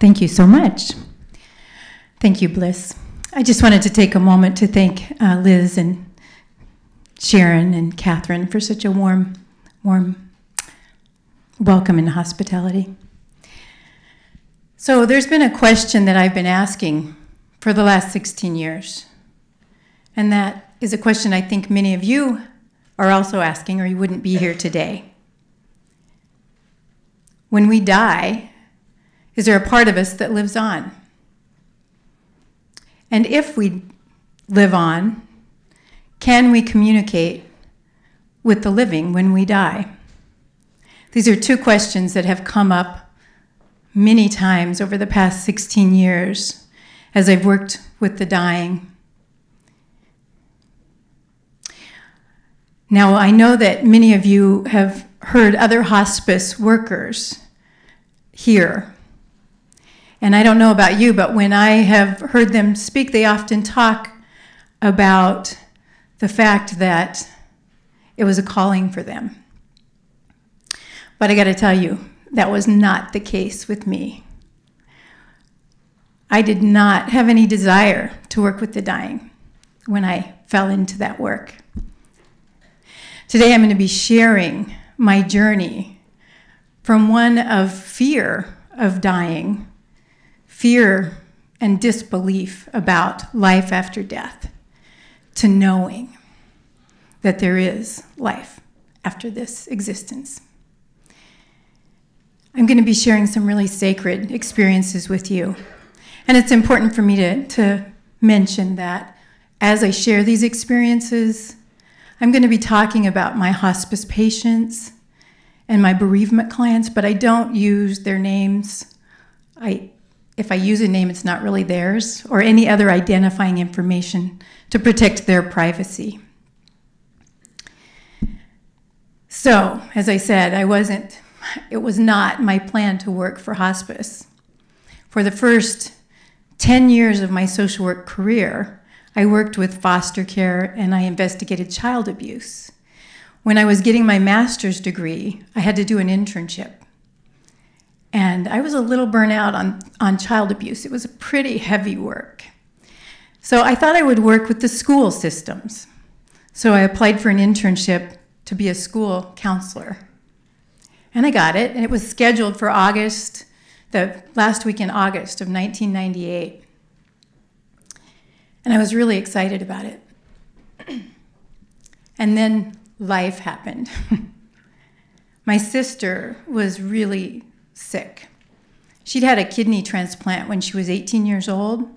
Thank you so much. Thank you, Bliss. I just wanted to take a moment to thank uh, Liz and Sharon and Catherine for such a warm, warm welcome and hospitality. So, there's been a question that I've been asking for the last 16 years. And that is a question I think many of you are also asking, or you wouldn't be here today. When we die, is there a part of us that lives on? And if we live on, can we communicate with the living when we die? These are two questions that have come up many times over the past 16 years as I've worked with the dying. Now, I know that many of you have heard other hospice workers here. And I don't know about you, but when I have heard them speak, they often talk about the fact that it was a calling for them. But I got to tell you, that was not the case with me. I did not have any desire to work with the dying when I fell into that work. Today I'm going to be sharing my journey from one of fear of dying, fear and disbelief about life after death, to knowing that there is life after this existence. I'm going to be sharing some really sacred experiences with you and it's important for me to, to mention that as I share these experiences, I'm going to be talking about my hospice patients and my bereavement clients, but I don't use their names. I, if I use a name, it's not really theirs, or any other identifying information to protect their privacy. So, as I said, I wasn't, it was not my plan to work for hospice. For the first 10 years of my social work career, I worked with foster care and I investigated child abuse. When I was getting my master's degree, I had to do an internship. And I was a little burnout on, on child abuse. It was a pretty heavy work. So I thought I would work with the school systems. So I applied for an internship to be a school counselor. And I got it, and it was scheduled for August the last week in August of 1998. And I was really excited about it. and then life happened. My sister was really sick. She'd had a kidney transplant when she was 18 years old,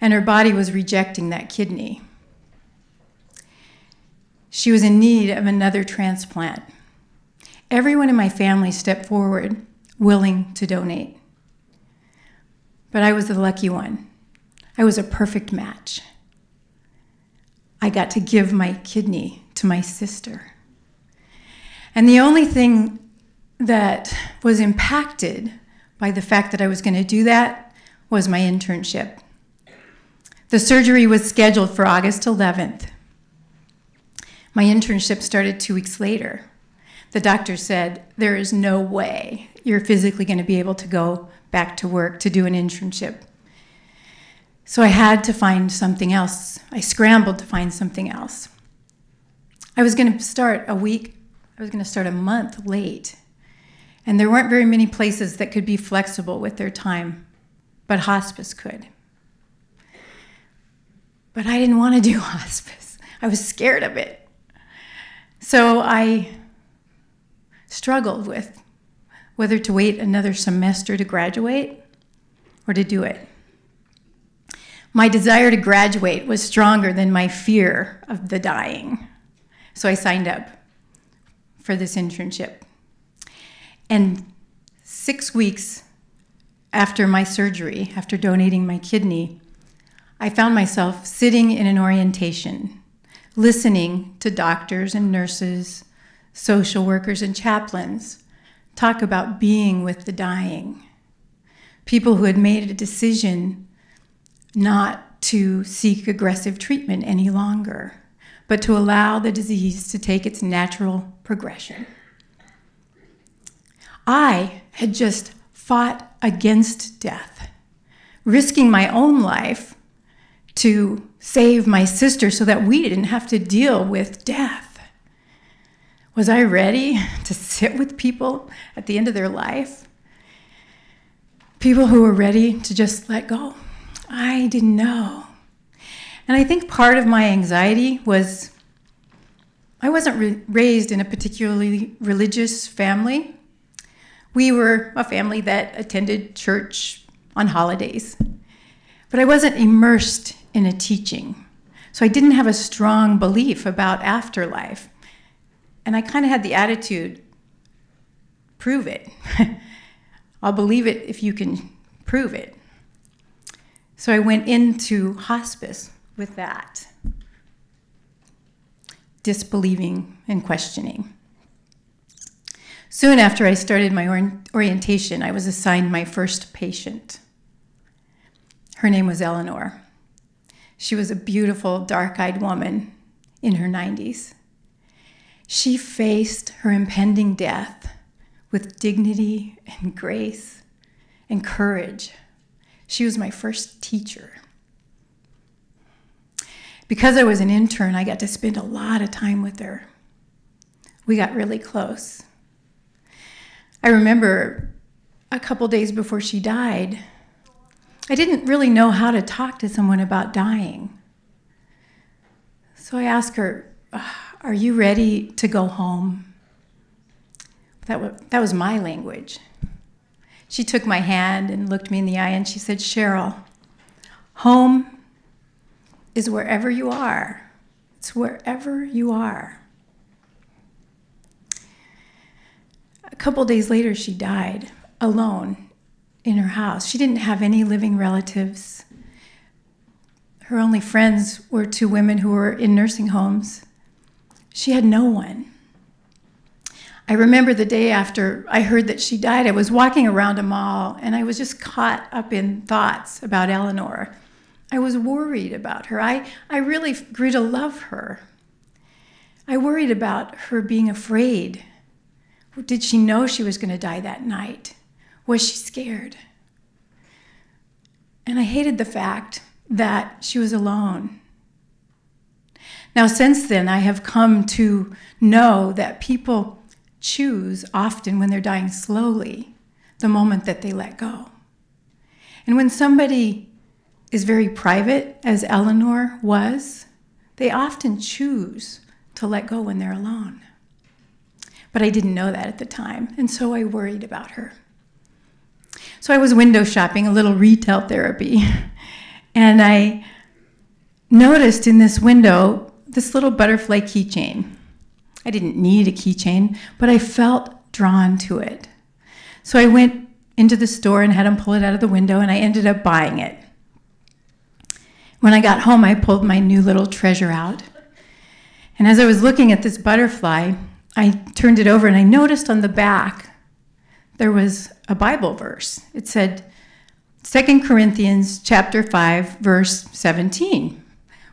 and her body was rejecting that kidney. She was in need of another transplant. Everyone in my family stepped forward willing to donate. But I was the lucky one. I was a perfect match. I got to give my kidney to my sister. And the only thing that was impacted by the fact that I was going to do that was my internship. The surgery was scheduled for August 11th. My internship started two weeks later. The doctor said, There is no way you're physically going to be able to go back to work to do an internship. So I had to find something else. I scrambled to find something else. I was going to start a week, I was going to start a month late. And there weren't very many places that could be flexible with their time, but hospice could. But I didn't want to do hospice. I was scared of it. So I struggled with whether to wait another semester to graduate or to do it. My desire to graduate was stronger than my fear of the dying. So I signed up for this internship. And six weeks after my surgery, after donating my kidney, I found myself sitting in an orientation, listening to doctors and nurses, social workers, and chaplains talk about being with the dying. People who had made a decision not to seek aggressive treatment any longer, but to allow the disease to take its natural progression. I had just fought against death, risking my own life to save my sister so that we didn't have to deal with death. Was I ready to sit with people at the end of their life? People who were ready to just let go. I didn't know. And I think part of my anxiety was I wasn't raised in a particularly religious family. We were a family that attended church on holidays, but I wasn't immersed in a teaching. So I didn't have a strong belief about afterlife. And I kind of had the attitude prove it. I'll believe it if you can prove it. So I went into hospice with that disbelieving and questioning. Soon after I started my orientation, I was assigned my first patient. Her name was Eleanor. She was a beautiful, dark eyed woman in her 90s. She faced her impending death with dignity and grace and courage. She was my first teacher. Because I was an intern, I got to spend a lot of time with her. We got really close. I remember a couple days before she died, I didn't really know how to talk to someone about dying. So I asked her, Are you ready to go home? That was, that was my language. She took my hand and looked me in the eye and she said, Cheryl, home is wherever you are. It's wherever you are. A couple days later, she died alone in her house. She didn't have any living relatives. Her only friends were two women who were in nursing homes. She had no one. I remember the day after I heard that she died, I was walking around a mall and I was just caught up in thoughts about Eleanor I was worried about her. I, I really grew to love her. I worried about her being afraid. Did she know she was going to die that night? Was she scared? And I hated the fact that she was alone. Now, since then, I have come to know that people choose often when they're dying slowly the moment that they let go. And when somebody is very private, as Eleanor was, they often choose to let go when they're alone. But I didn't know that at the time, and so I worried about her. So I was window shopping, a little retail therapy, and I noticed in this window this little butterfly keychain. I didn't need a keychain, but I felt drawn to it. So I went into the store and had him pull it out of the window, and I ended up buying it. When I got home, I pulled my new little treasure out. And as I was looking at this butterfly, I turned it over and I noticed on the back there was a Bible verse. It said 2 Corinthians chapter 5 verse 17.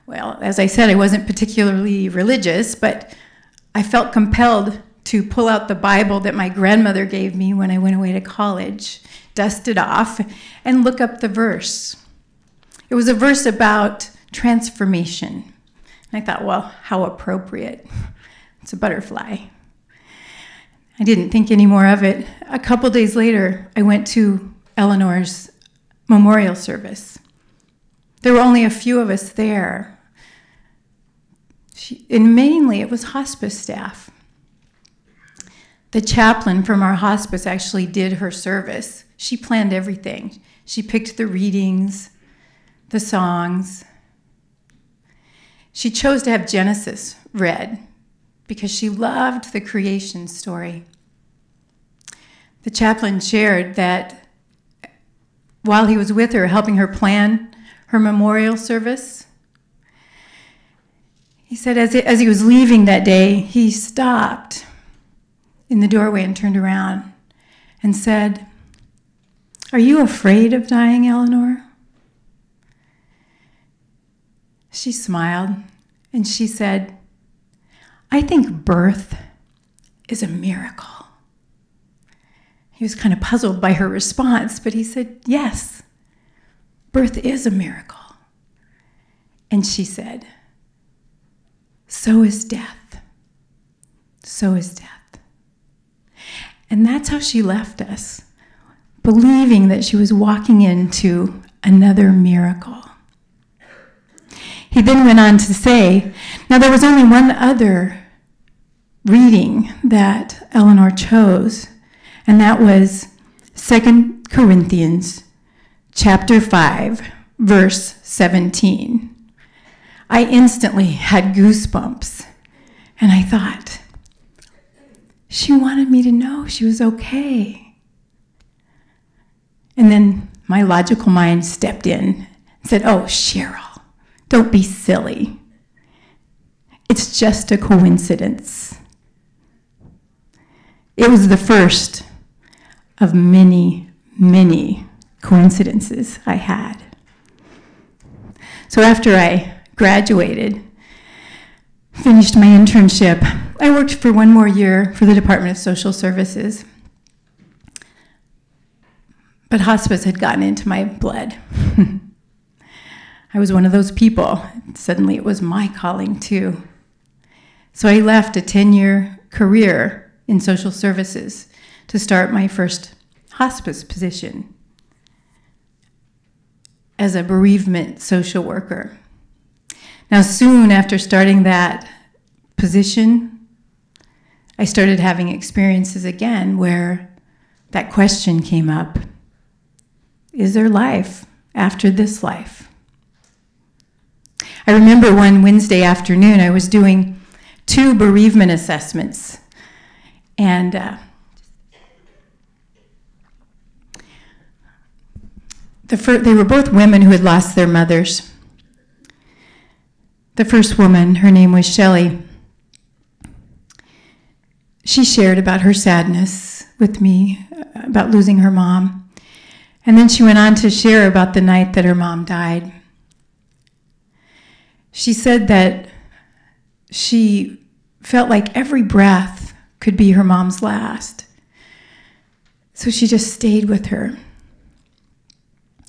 Well, as I said, I wasn't particularly religious, but I felt compelled to pull out the Bible that my grandmother gave me when I went away to college, dust it off, and look up the verse. It was a verse about transformation. And I thought, well, how appropriate. It's a butterfly. I didn't think any more of it. A couple days later, I went to Eleanor's memorial service. There were only a few of us there. She, and mainly it was hospice staff. The chaplain from our hospice actually did her service. She planned everything. She picked the readings, the songs. She chose to have Genesis read because she loved the creation story. The chaplain shared that while he was with her, helping her plan her memorial service, he said as, as he was leaving that day, he stopped in the doorway and turned around and said, Are you afraid of dying, Eleanor? She smiled and she said, I think birth is a miracle. He was kind of puzzled by her response, but he said, Yes, birth is a miracle. And she said, So is death. So is death. And that's how she left us, believing that she was walking into another miracle. He then went on to say, Now there was only one other reading that Eleanor chose, and that was 2 Corinthians chapter 5, verse 17. I instantly had goosebumps, and I thought, she wanted me to know she was okay. And then my logical mind stepped in and said, Oh, Cheryl, don't be silly. It's just a coincidence. It was the first of many, many coincidences I had. So after I graduated, finished my internship, I worked for one more year for the Department of Social Services. But hospice had gotten into my blood. I was one of those people. Suddenly it was my calling too. So I left a 10 year career in social services to start my first hospice position as a bereavement social worker. Now, soon after starting that position, I started having experiences again where that question came up Is there life after this life? I remember one Wednesday afternoon, I was doing two bereavement assessments. And uh, the fir- they were both women who had lost their mothers. The first woman, her name was Shelley. She shared about her sadness with me, about losing her mom. And then she went on to share about the night that her mom died. She said that she felt like every breath could be her mom's last. So she just stayed with her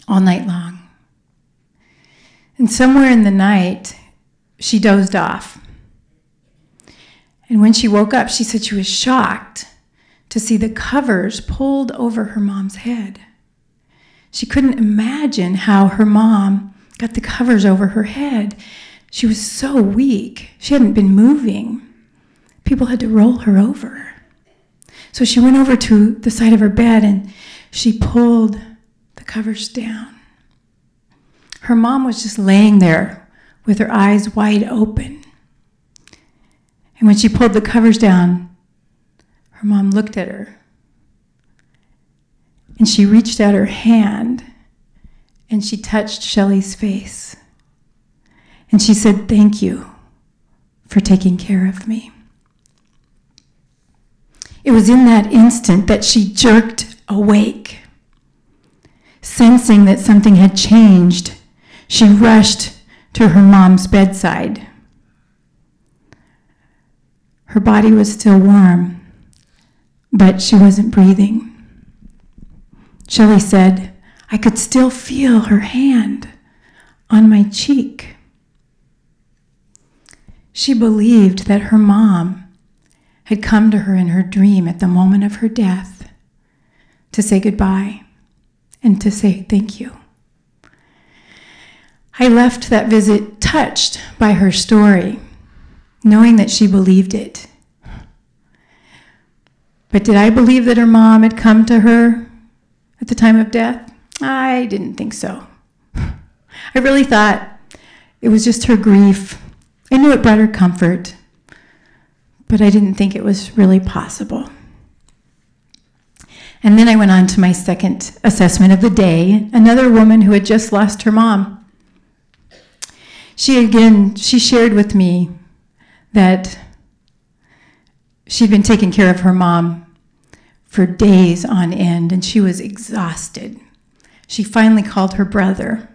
all night long. And somewhere in the night, she dozed off. And when she woke up, she said she was shocked to see the covers pulled over her mom's head. She couldn't imagine how her mom got the covers over her head. She was so weak. She hadn't been moving. People had to roll her over. So she went over to the side of her bed and she pulled the covers down. Her mom was just laying there with her eyes wide open. And when she pulled the covers down, her mom looked at her. And she reached out her hand and she touched Shelley's face. And she said, Thank you for taking care of me. It was in that instant that she jerked awake. Sensing that something had changed, she rushed to her mom's bedside. Her body was still warm, but she wasn't breathing. Shelley said, I could still feel her hand on my cheek. She believed that her mom had come to her in her dream at the moment of her death to say goodbye and to say thank you. I left that visit touched by her story, knowing that she believed it. But did I believe that her mom had come to her at the time of death? I didn't think so. I really thought it was just her grief. I knew it brought her comfort, but I didn't think it was really possible. And then I went on to my second assessment of the day, another woman who had just lost her mom she again, she shared with me that she'd been taking care of her mom for days on end and she was exhausted. She finally called her brother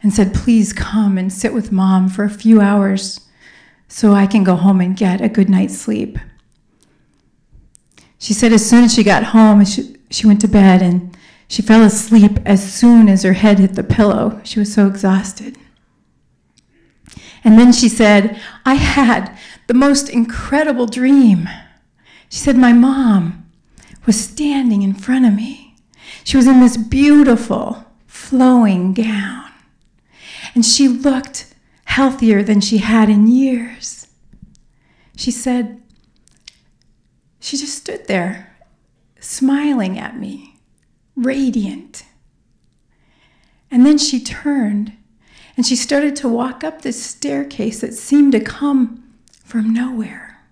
and said, Please come and sit with mom for a few hours so I can go home and get a good night's sleep. She said as soon as she got home, she, she went to bed and she fell asleep as soon as her head hit the pillow. She was so exhausted. And then she said, I had the most incredible dream. She said, My mom was standing in front of me. She was in this beautiful, flowing gown. And she looked healthier than she had in years. She said, She just stood there, smiling at me, radiant. And then she turned and she started to walk up this staircase that seemed to come from nowhere.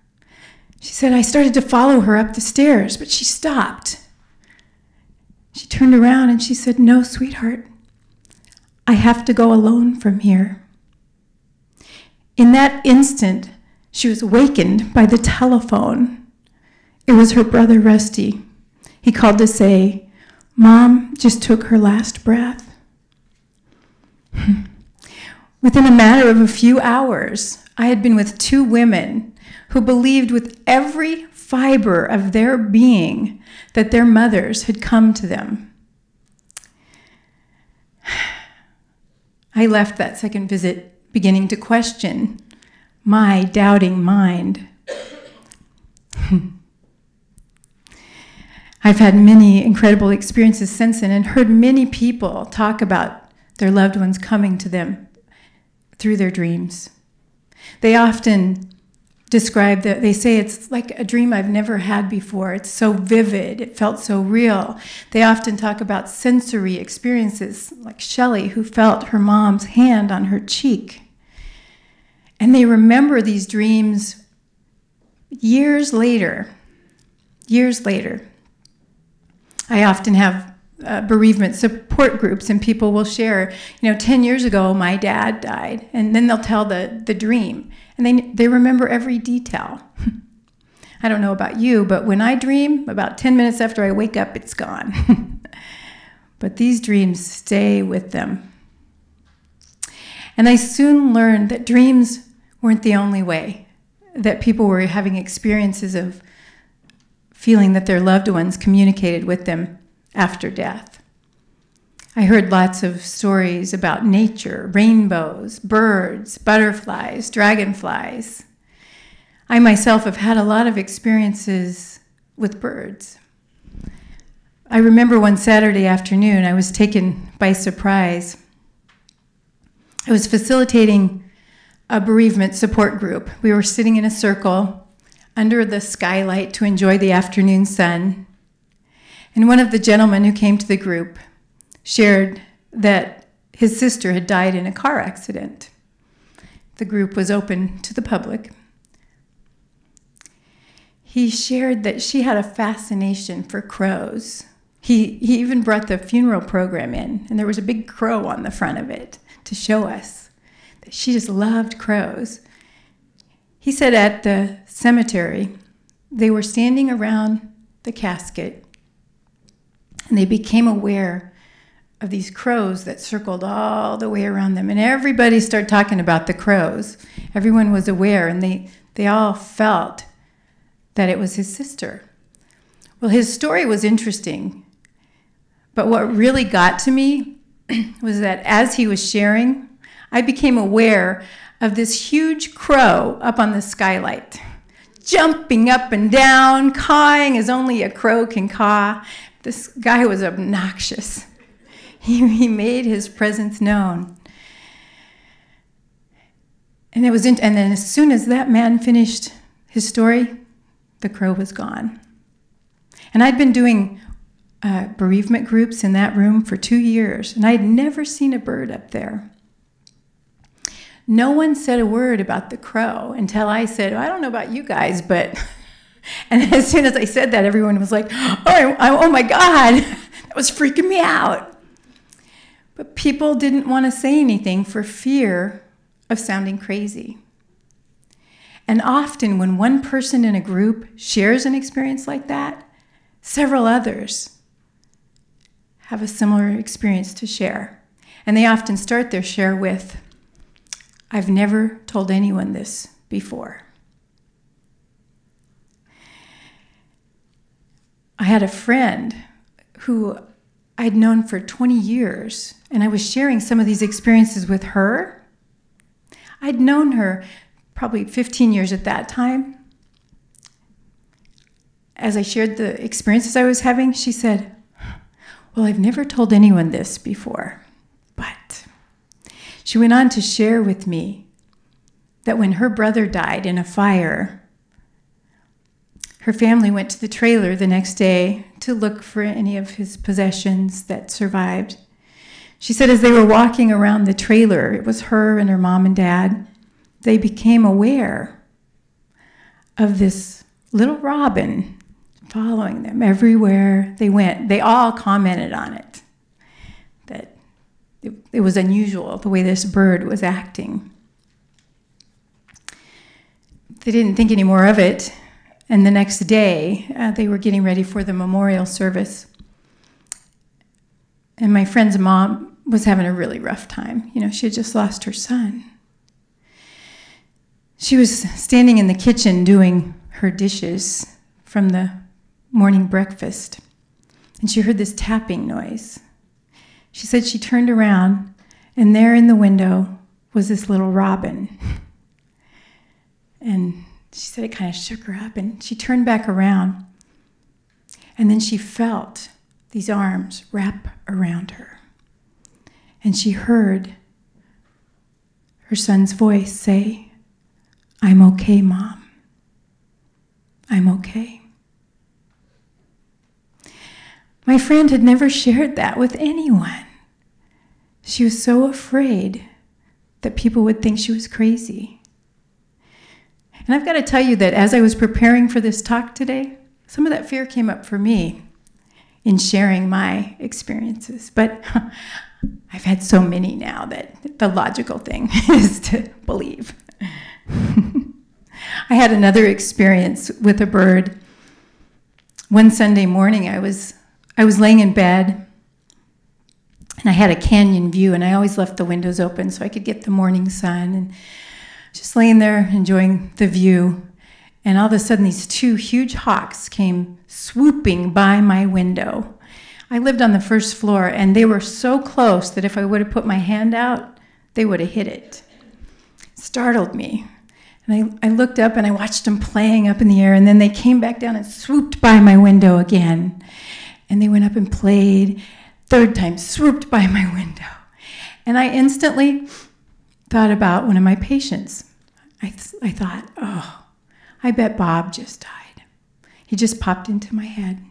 She said, I started to follow her up the stairs, but she stopped. She turned around and she said, No, sweetheart, I have to go alone from here. In that instant, she was wakened by the telephone. It was her brother Rusty. He called to say, Mom just took her last breath. Hmm. Within a matter of a few hours, I had been with two women who believed with every fiber of their being that their mothers had come to them. I left that second visit beginning to question my doubting mind. I've had many incredible experiences since then and heard many people talk about their loved ones coming to them through their dreams. They often describe that, they say it's like a dream I've never had before. It's so vivid, it felt so real. They often talk about sensory experiences, like Shelley, who felt her mom's hand on her cheek. And they remember these dreams years later. Years later. I often have uh, bereavement support groups and people will share you know 10 years ago my dad died and then they'll tell the, the dream and they, they remember every detail i don't know about you but when i dream about 10 minutes after i wake up it's gone but these dreams stay with them and i soon learned that dreams weren't the only way that people were having experiences of feeling that their loved ones communicated with them after death. I heard lots of stories about nature, rainbows, birds, butterflies, dragonflies. I myself have had a lot of experiences with birds. I remember one Saturday afternoon, I was taken by surprise. I was facilitating a bereavement support group. We were sitting in a circle under the skylight to enjoy the afternoon sun. And one of the gentlemen who came to the group shared that his sister had died in a car accident. The group was open to the public. He shared that she had a fascination for crows. He, he even brought the funeral program in, and there was a big crow on the front of it to show us she just loved crows. He said at the cemetery, they were standing around the casket and they became aware of these crows that circled all the way around them. And everybody started talking about the crows. Everyone was aware, and they, they all felt that it was his sister. Well, his story was interesting. But what really got to me was that as he was sharing, I became aware of this huge crow up on the skylight, jumping up and down, cawing as only a crow can caw. This guy was obnoxious. He, he made his presence known. And it was, in, and then as soon as that man finished his story, the crow was gone. And I'd been doing uh, bereavement groups in that room for two years, and I'd never seen a bird up there. No one said a word about the crow until I said, well, I don't know about you guys, but And as soon as I said that, everyone was like, oh, I, oh my God, that was freaking me out. But people didn't want to say anything for fear of sounding crazy. And often, when one person in a group shares an experience like that, several others have a similar experience to share. And they often start their share with, I've never told anyone this before. I had a friend who I'd known for 20 years, and I was sharing some of these experiences with her. I'd known her probably 15 years at that time. As I shared the experiences I was having, she said, Well, I've never told anyone this before, she went on to share with me that when her brother died in a fire, her family went to the trailer the next day to look for any of his possessions that survived. She said as they were walking around the trailer, it was her and her mom and dad, they became aware of this little robin following them everywhere they went. They all commented on it, it, it was unusual the way this bird was acting. They didn't think any more of it and the next day, uh, they were getting ready for the memorial service. And my friend's mom was having a really rough time. You know, she had just lost her son. She was standing in the kitchen doing her dishes from the morning breakfast, and she heard this tapping noise. She said she turned around, and there in the window was this little robin. And she said it kind of shook her up, and she turned back around. And then she felt these arms wrap around her. And she heard her son's voice say, I'm okay, Mom. I'm okay. My friend had never shared that with anyone. She was so afraid that people would think she was crazy. And I've got to tell you that as I was preparing for this talk today, some of that fear came up for me in sharing my experiences. But I've had so many now that the logical thing is to believe. I had another experience with a bird. One Sunday morning, I was, I was laying in bed and I had a canyon view, and I always left the windows open so I could get the morning sun. And just laying there enjoying the view. And all of a sudden, these two huge hawks came swooping by my window. I lived on the first floor, and they were so close that if I would have put my hand out, they would have hit it. startled me. And I, I looked up and I watched them playing up in the air, and then they came back down and swooped by my window again. And they went up and played. Third time, swooped by my window. And I instantly thought about one of my patients. I, th- I thought, oh, I bet Bob just died. He just popped into my head.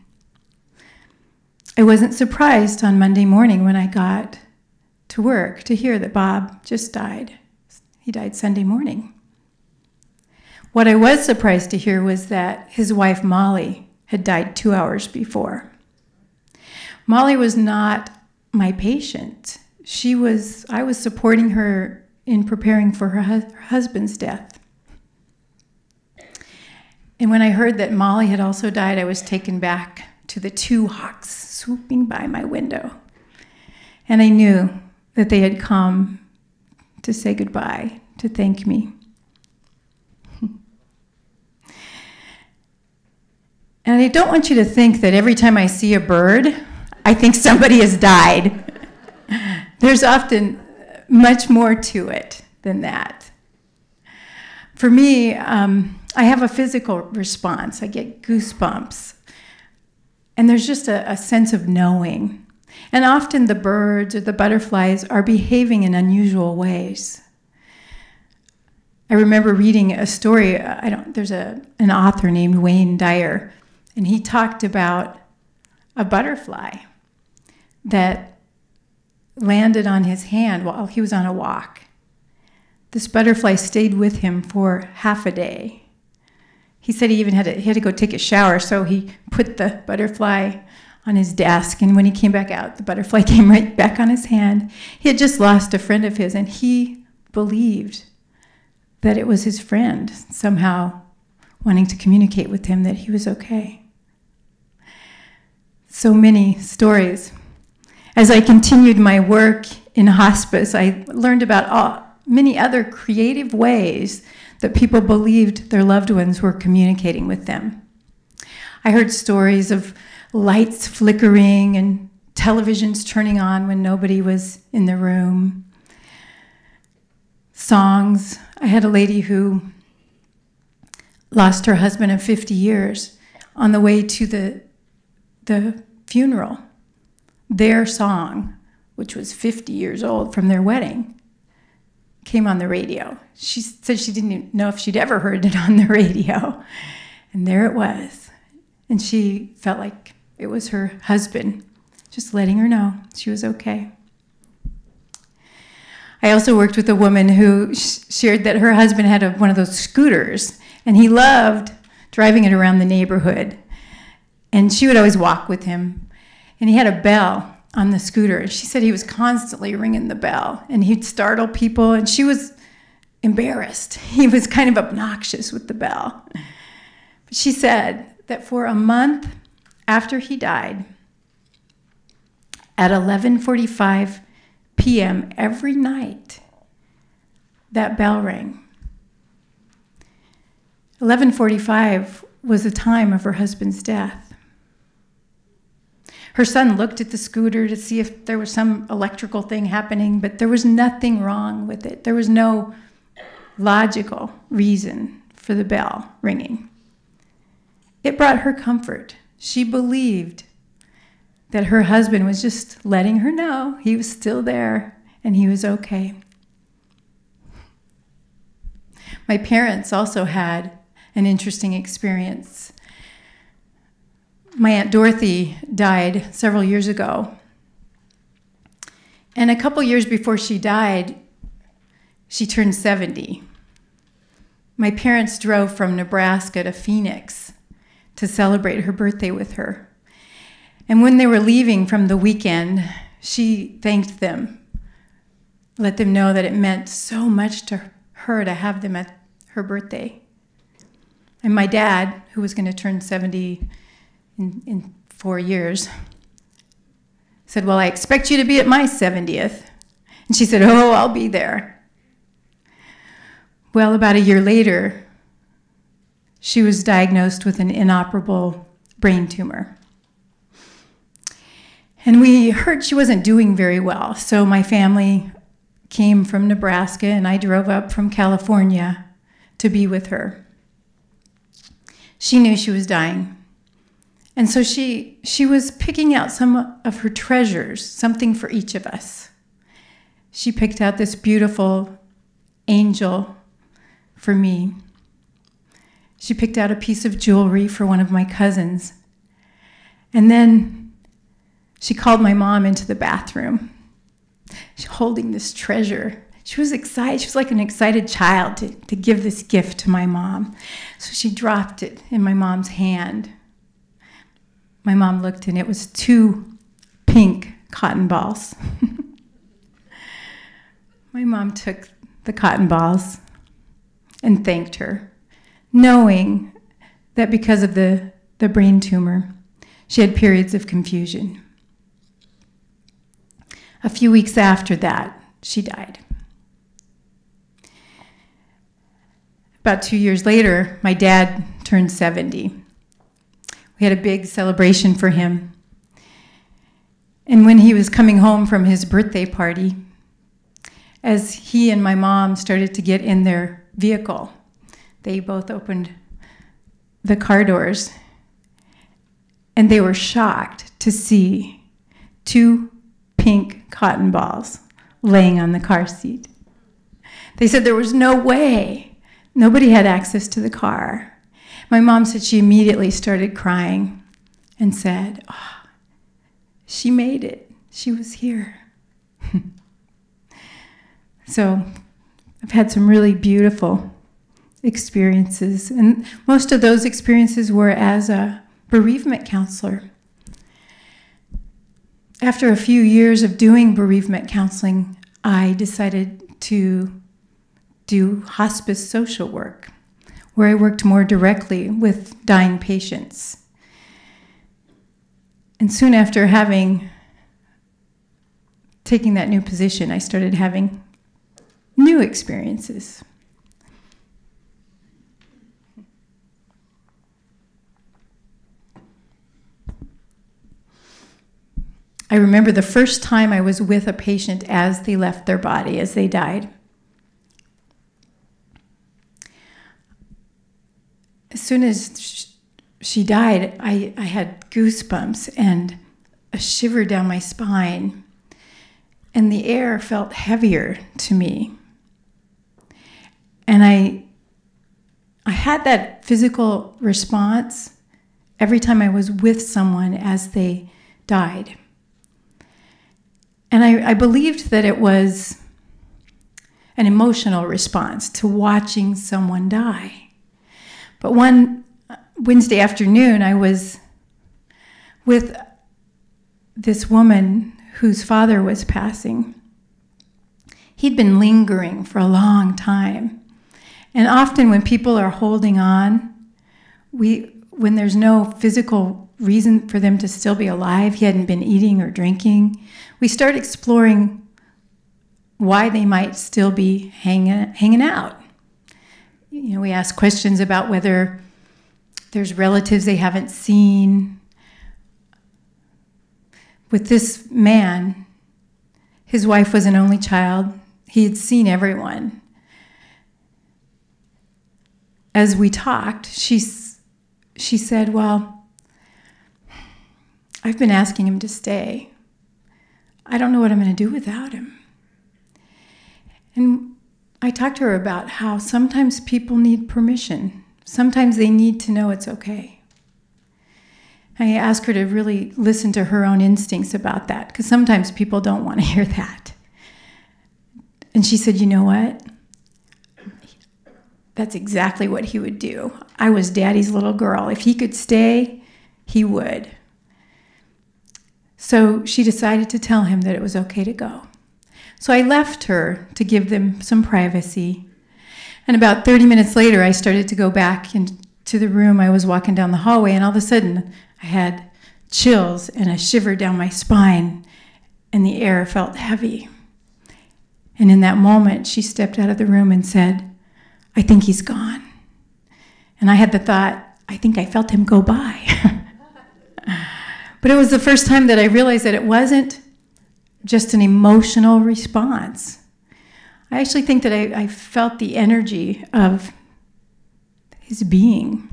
I wasn't surprised on Monday morning when I got to work to hear that Bob just died. He died Sunday morning. What I was surprised to hear was that his wife Molly had died two hours before. Molly was not my patient. She was, I was supporting her in preparing for her, hu- her husband's death. And when I heard that Molly had also died, I was taken back to the two hawks swooping by my window. And I knew that they had come to say goodbye, to thank me. And I don't want you to think that every time I see a bird, I think somebody has died. There's often much more to it than that. For me, um, I have a physical response. I get goosebumps. And there's just a, a sense of knowing. And often the birds or the butterflies are behaving in unusual ways. I remember reading a story. I don't. There's a an author named Wayne Dyer, and he talked about a butterfly that landed on his hand while he was on a walk. This butterfly stayed with him for half a day. He said he even had to, he had to go take a shower, so he put the butterfly on his desk, and when he came back out, the butterfly came right back on his hand. He had just lost a friend of his, and he believed that it was his friend somehow wanting to communicate with him that he was okay. So many stories as I continued my work in hospice, I learned about all, many other creative ways that people believed their loved ones were communicating with them. I heard stories of lights flickering and televisions turning on when nobody was in the room. Songs. I had a lady who lost her husband of 50 years on the way to the, the funeral. Their song, which was 50 years old from their wedding, came on the radio. She said she didn't know if she'd ever heard it on the radio. And there it was. And she felt like it was her husband, just letting her know she was okay. I also worked with a woman who shared that her husband had a, one of those scooters, and he loved driving it around the neighborhood. And she would always walk with him. And he had a bell on the scooter. And she said he was constantly ringing the bell, and he'd startle people, and she was embarrassed. He was kind of obnoxious with the bell. But she said that for a month after he died, at 11:45 p.m. every night, that bell rang. 11:45 was the time of her husband's death. Her son looked at the scooter to see if there was some electrical thing happening, but there was nothing wrong with it. There was no logical reason for the bell ringing. It brought her comfort. She believed that her husband was just letting her know he was still there and he was okay. My parents also had an interesting experience. My Aunt Dorothy died several years ago. And a couple years before she died, she turned 70. My parents drove from Nebraska to Phoenix to celebrate her birthday with her. And when they were leaving from the weekend, she thanked them, let them know that it meant so much to her to have them at her birthday. And my dad, who was going to turn 70 in, in four years, said, Well, I expect you to be at my 70th. And she said, Oh, I'll be there. Well, about a year later, she was diagnosed with an inoperable brain tumor. And we heard she wasn't doing very well. So my family came from Nebraska and I drove up from California to be with her. She knew she was dying. And so she, she was picking out some of her treasures, something for each of us. She picked out this beautiful angel for me. She picked out a piece of jewelry for one of my cousins. And then she called my mom into the bathroom, holding this treasure. She was excited. She was like an excited child to, to give this gift to my mom. So she dropped it in my mom's hand. My mom looked, and it was two pink cotton balls. my mom took the cotton balls and thanked her, knowing that because of the, the brain tumor, she had periods of confusion. A few weeks after that, she died. About two years later, my dad turned 70. We had a big celebration for him. And when he was coming home from his birthday party, as he and my mom started to get in their vehicle, they both opened the car doors and they were shocked to see two pink cotton balls laying on the car seat. They said there was no way. Nobody had access to the car. My mom said she immediately started crying and said, oh, She made it. She was here. so I've had some really beautiful experiences, and most of those experiences were as a bereavement counselor. After a few years of doing bereavement counseling, I decided to do hospice social work, where I worked more directly with dying patients. And soon after having taking that new position, I started having new experiences. I remember the first time I was with a patient as they left their body, as they died. As soon as she died, I, I had goosebumps and a shiver down my spine, and the air felt heavier to me. And I, I had that physical response every time I was with someone as they died. And I, I believed that it was an emotional response to watching someone die. But one Wednesday afternoon, I was with this woman whose father was passing. He'd been lingering for a long time. And often when people are holding on, we when there's no physical reason for them to still be alive, he hadn't been eating or drinking, we start exploring why they might still be hanging, hanging out. You know, we ask questions about whether there's relatives they haven't seen. With this man, his wife was an only child. He had seen everyone. As we talked, she's she said, Well, I've been asking him to stay. I don't know what I'm going to do without him. And I talked to her about how sometimes people need permission, sometimes they need to know it's okay. I asked her to really listen to her own instincts about that, because sometimes people don't want to hear that. And she said, You know what? That's exactly what he would do. I was daddy's little girl. If he could stay, he would. So she decided to tell him that it was okay to go. So I left her to give them some privacy. And about 30 minutes later, I started to go back into the room. I was walking down the hallway, and all of a sudden, I had chills and a shiver down my spine, and the air felt heavy. And in that moment, she stepped out of the room and said, I think he's gone. And I had the thought, I think I felt him go by. but it was the first time that I realized that it wasn't just an emotional response. I actually think that I, I felt the energy of his being.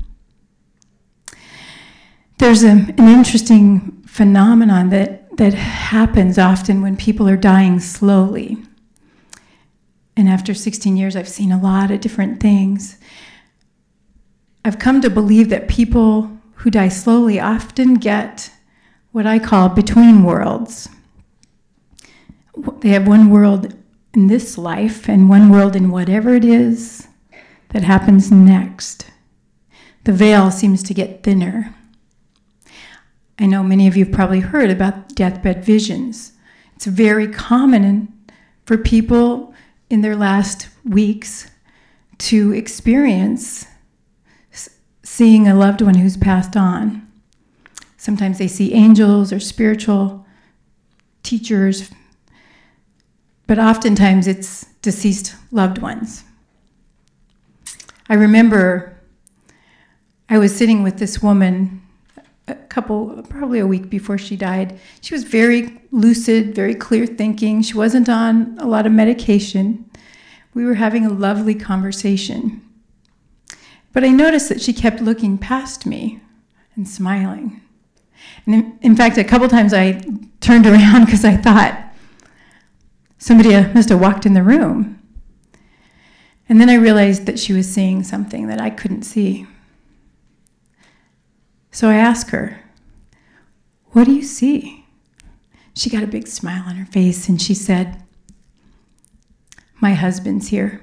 There's a, an interesting phenomenon that, that happens often when people are dying slowly. And after 16 years, I've seen a lot of different things. I've come to believe that people who die slowly often get what I call between worlds. They have one world in this life and one world in whatever it is that happens next. The veil seems to get thinner. I know many of you have probably heard about deathbed visions. It's very common for people in their last weeks to experience seeing a loved one who's passed on. Sometimes they see angels or spiritual teachers, but oftentimes it's deceased loved ones. I remember I was sitting with this woman a couple, probably a week before she died. She was very lucid, very clear thinking. She wasn't on a lot of medication. We were having a lovely conversation. But I noticed that she kept looking past me and smiling. And in, in fact, a couple times I turned around because I thought somebody uh, must have walked in the room. And then I realized that she was seeing something that I couldn't see. So I asked her, What do you see? She got a big smile on her face and she said, My husband's here.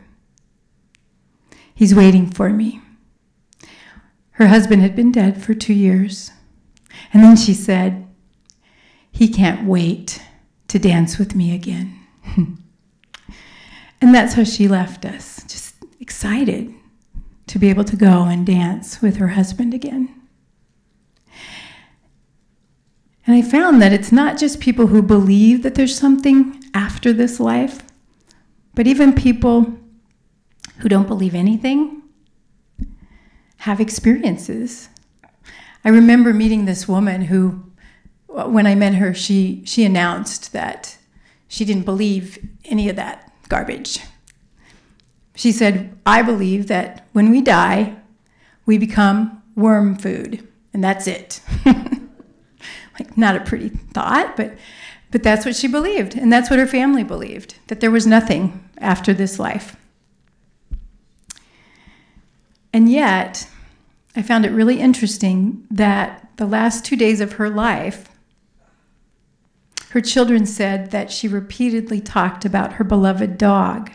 He's waiting for me. Her husband had been dead for two years. And then she said, He can't wait to dance with me again. and that's how she left us, just excited to be able to go and dance with her husband again. And I found that it's not just people who believe that there's something after this life, but even people who don't believe anything have experiences. I remember meeting this woman who when I met her, she, she announced that she didn't believe any of that garbage. She said, I believe that when we die, we become worm food, and that's it. like, not a pretty thought, but, but that's what she believed, and that's what her family believed that there was nothing after this life. And yet, I found it really interesting that the last two days of her life, her children said that she repeatedly talked about her beloved dog,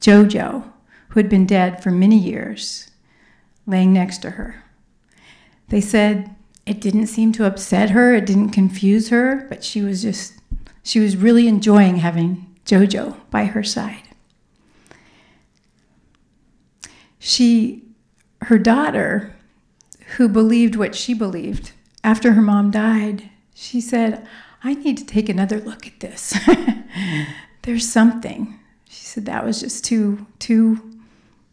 Jojo, who had been dead for many years, laying next to her. They said it didn't seem to upset her, it didn't confuse her, but she was just, she was really enjoying having Jojo by her side. She, her daughter, who believed what she believed, after her mom died, she said, I need to take another look at this. There's something. She said that was just too, too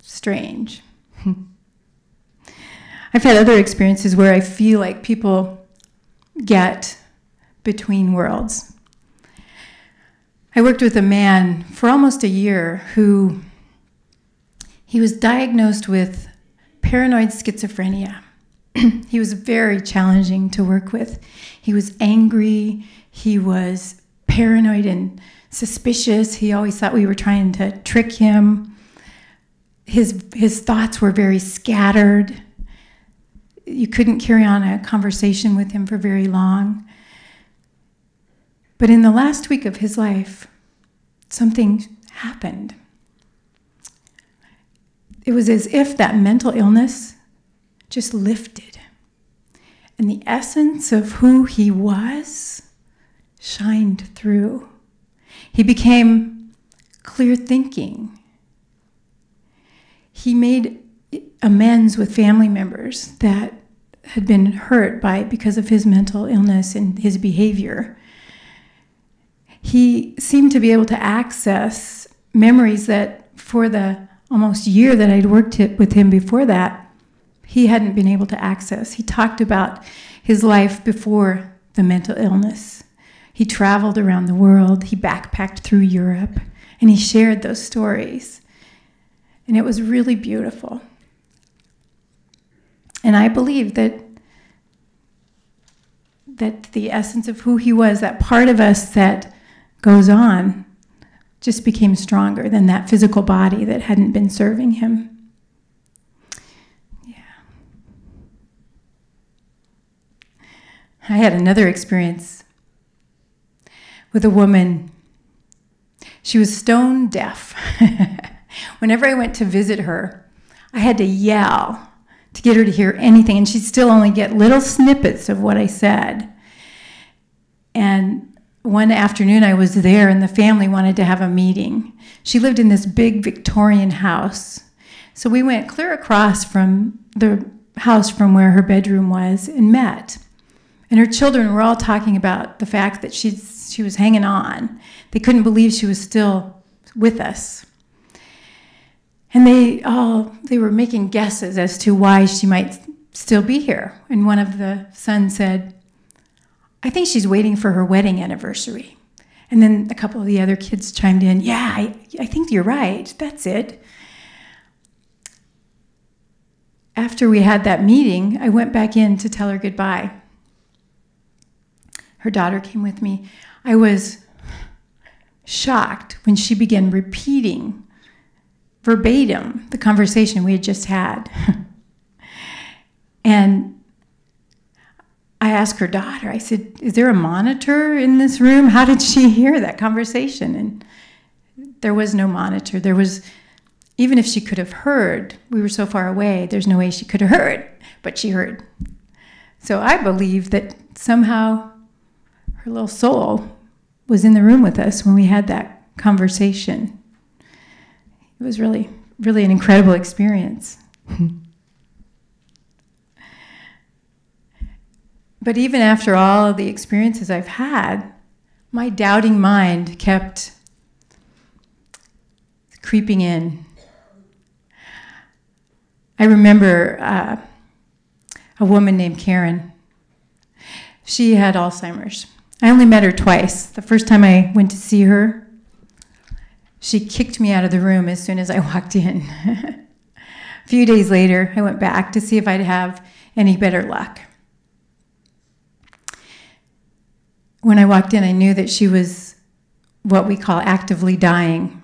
strange. I've had other experiences where I feel like people get between worlds. I worked with a man for almost a year who he was diagnosed with paranoid schizophrenia. he was very challenging to work with. He was angry, he was paranoid and suspicious. He always thought we were trying to trick him. His, his thoughts were very scattered. You couldn't carry on a conversation with him for very long. But in the last week of his life, something happened. It was as if that mental illness just lifted. And the essence of who he was shined through. He became clear thinking. He made amends with family members that had been hurt by because of his mental illness and his behavior. He seemed to be able to access memories that for the almost year that I'd worked with him before that, he hadn't been able to access. He talked about his life before the mental illness. He traveled around the world, he backpacked through Europe, and he shared those stories. And it was really beautiful. And I believe that that the essence of who he was, that part of us that goes on, just became stronger than that physical body that hadn't been serving him. Yeah. I had another experience with a woman. She was stone deaf. Whenever I went to visit her, I had to yell to get her to hear anything, and she'd still only get little snippets of what I said. And one afternoon I was there, and the family wanted to have a meeting. She lived in this big Victorian house. So we went clear across from the house from where her bedroom was and met. And her children were all talking about the fact that she's, she was hanging on. They couldn't believe she was still with us. And they all they were making guesses as to why she might still be here. And one of the sons said, I think she's waiting for her wedding anniversary. And then a couple of the other kids chimed in, Yeah, I, I think you're right. That's it. After we had that meeting, I went back in to tell her goodbye her daughter came with me, I was shocked when she began repeating verbatim the conversation we had just had. and I asked her daughter, I said, Is there a monitor in this room? How did she hear that conversation? And there was no monitor. There was, even if she could have heard, we were so far away, there's no way she could have heard, but she heard. So I believe that somehow her little soul was in the room with us when we had that conversation. It was really, really an incredible experience. but even after all of the experiences I've had, my doubting mind kept creeping in. I remember uh, a woman named Karen She had Alzheimer's. I only met her twice. The first time I went to see her, she kicked me out of the room as soon as I walked in. A few days later, I went back to see if I'd have any better luck. When I walked in, I knew that she was what we call actively dying.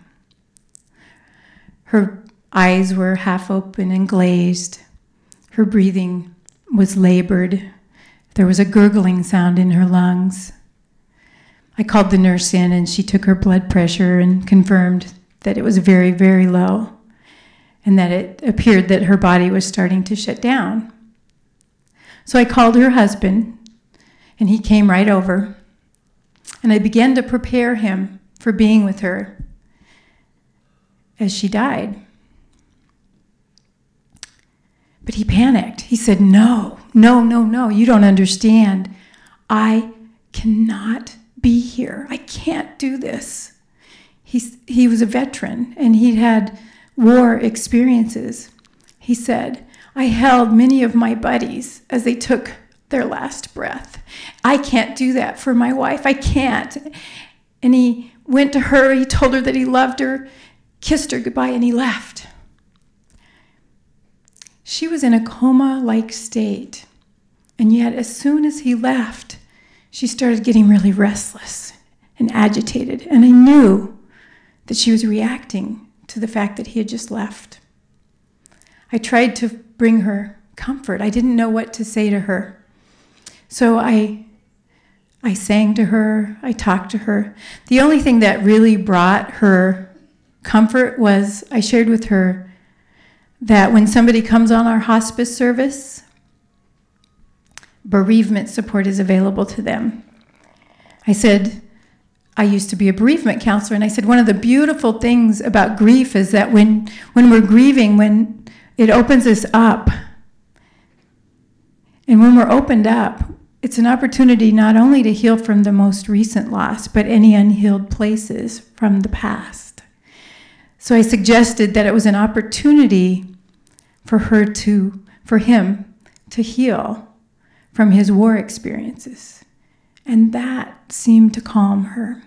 Her eyes were half open and glazed. Her breathing was labored. There was a gurgling sound in her lungs. I called the nurse in and she took her blood pressure and confirmed that it was very, very low and that it appeared that her body was starting to shut down. So I called her husband and he came right over and I began to prepare him for being with her as she died. But he panicked. He said, No, no, no, no, you don't understand. I cannot be here. I can't do this. He's, he was a veteran and he'd had war experiences. He said, I held many of my buddies as they took their last breath. I can't do that for my wife. I can't. And he went to her, he told her that he loved her, kissed her goodbye, and he left. She was in a coma like state. And yet, as soon as he left, she started getting really restless and agitated. And I knew that she was reacting to the fact that he had just left. I tried to bring her comfort. I didn't know what to say to her. So I I sang to her, I talked to her. The only thing that really brought her comfort was I shared with her that when somebody comes on our hospice service, bereavement support is available to them. I said, I used to be a bereavement counselor, and I said, one of the beautiful things about grief is that when, when we're grieving, when it opens us up, and when we're opened up, it's an opportunity not only to heal from the most recent loss, but any unhealed places from the past. So I suggested that it was an opportunity for her to, for him to heal from his war experiences. And that seemed to calm her.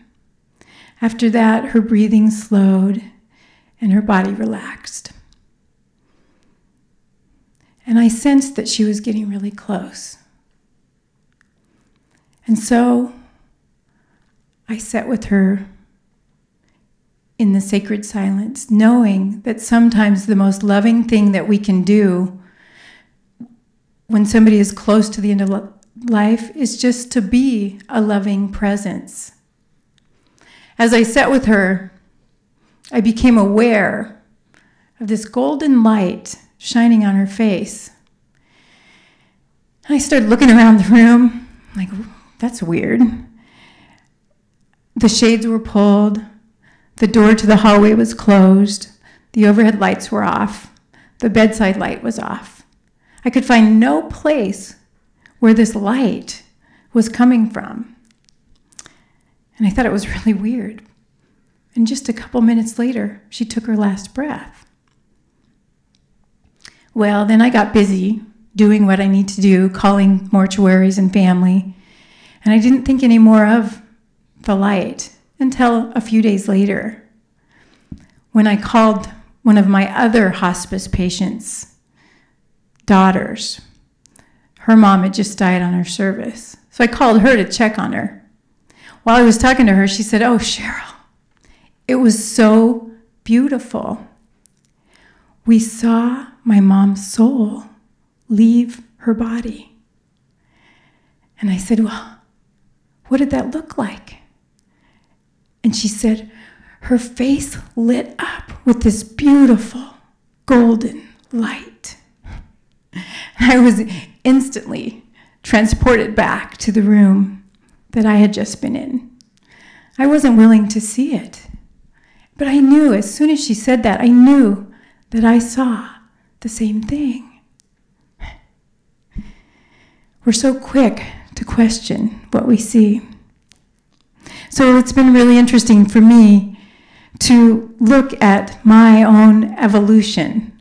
After that, her breathing slowed and her body relaxed. And I sensed that she was getting really close. And so I sat with her in the sacred silence, knowing that sometimes the most loving thing that we can do when somebody is close to the end of life is just to be a loving presence. As I sat with her, I became aware of this golden light shining on her face. I started looking around the room, like, that's weird. The shades were pulled. The door to the hallway was closed. The overhead lights were off. The bedside light was off. I could find no place where this light was coming from. And I thought it was really weird. And just a couple minutes later, she took her last breath. Well, then I got busy doing what I need to do, calling mortuaries and family. And I didn't think any more of the light until a few days later when I called one of my other hospice patients' daughters. Her mom had just died on her service. So I called her to check on her. While I was talking to her, she said, Oh, Cheryl, it was so beautiful. We saw my mom's soul leave her body. And I said, Well, what did that look like? And she said, her face lit up with this beautiful golden light. I was instantly transported back to the room that I had just been in. I wasn't willing to see it. But I knew as soon as she said that, I knew that I saw the same thing. We're so quick to question what we see. So it's been really interesting for me to look at my own evolution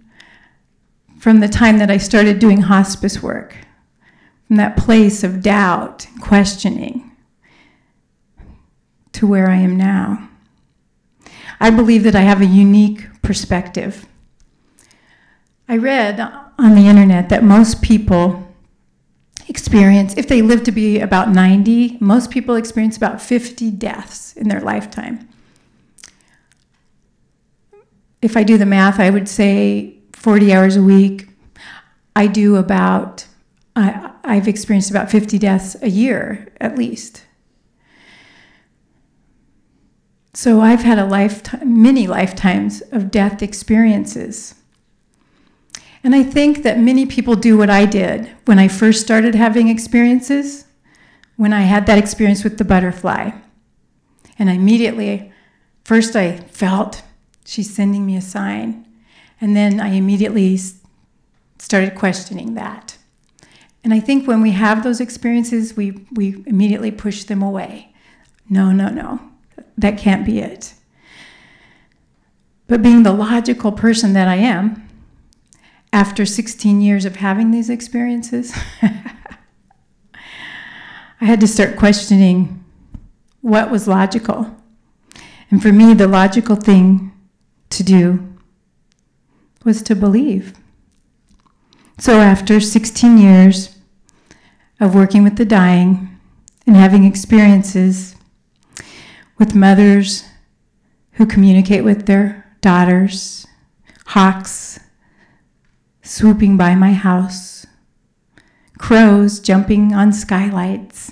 from the time that I started doing hospice work. from that place of doubt and questioning to where I am now. I believe that I have a unique perspective. I read on the internet that most people experience, if they live to be about 90, most people experience about 50 deaths in their lifetime. If I do the math, I would say 40 hours a week. I do about, I, I've experienced about 50 deaths a year at least. So I've had a lifetime, many lifetimes of death experiences. And I think that many people do what I did when I first started having experiences, when I had that experience with the butterfly. And I immediately, first I felt she's sending me a sign. And then I immediately started questioning that. And I think when we have those experiences, we, we immediately push them away. No, no, no, that can't be it. But being the logical person that I am, after 16 years of having these experiences, I had to start questioning what was logical. And for me, the logical thing to do was to believe. So after 16 years of working with the dying and having experiences with mothers who communicate with their daughters, hawks swooping by my house, crows jumping on skylights,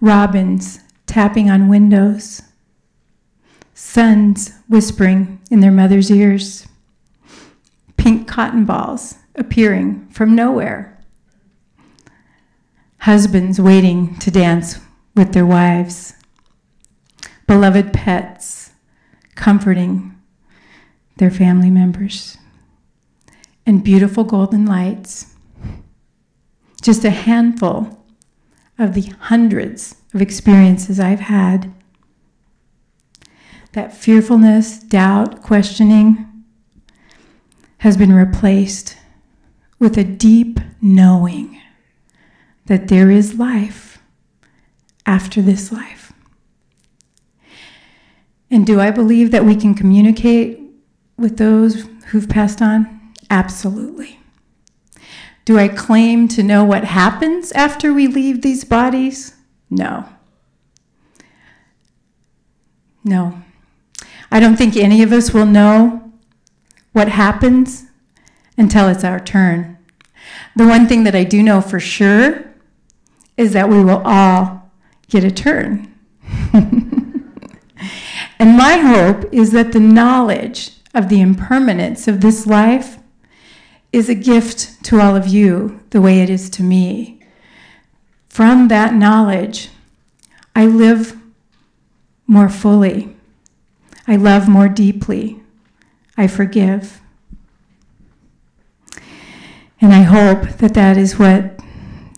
robins tapping on windows, sons whispering in their mother's ears, pink cotton balls appearing from nowhere, husbands waiting to dance with their wives, beloved pets comforting their family members and beautiful golden lights. Just a handful of the hundreds of experiences I've had. That fearfulness, doubt, questioning has been replaced with a deep knowing that there is life after this life. And do I believe that we can communicate with those who've passed on? Absolutely. Do I claim to know what happens after we leave these bodies? No. No. I don't think any of us will know what happens until it's our turn. The one thing that I do know for sure is that we will all get a turn. and my hope is that the knowledge of the impermanence of this life is a gift to all of you the way it is to me. From that knowledge, I live more fully. I love more deeply. I forgive. And I hope that that is what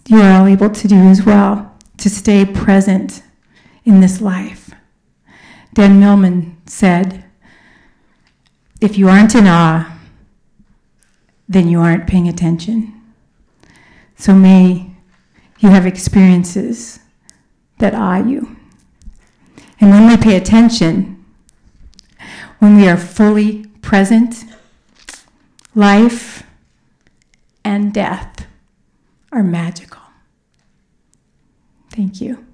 you are all able to do as well, to stay present in this life. Dan Millman said, if you aren't in awe, then you aren't paying attention. So may you have experiences that awe you. And when we pay attention, when we are fully present, life and death are magical. Thank you.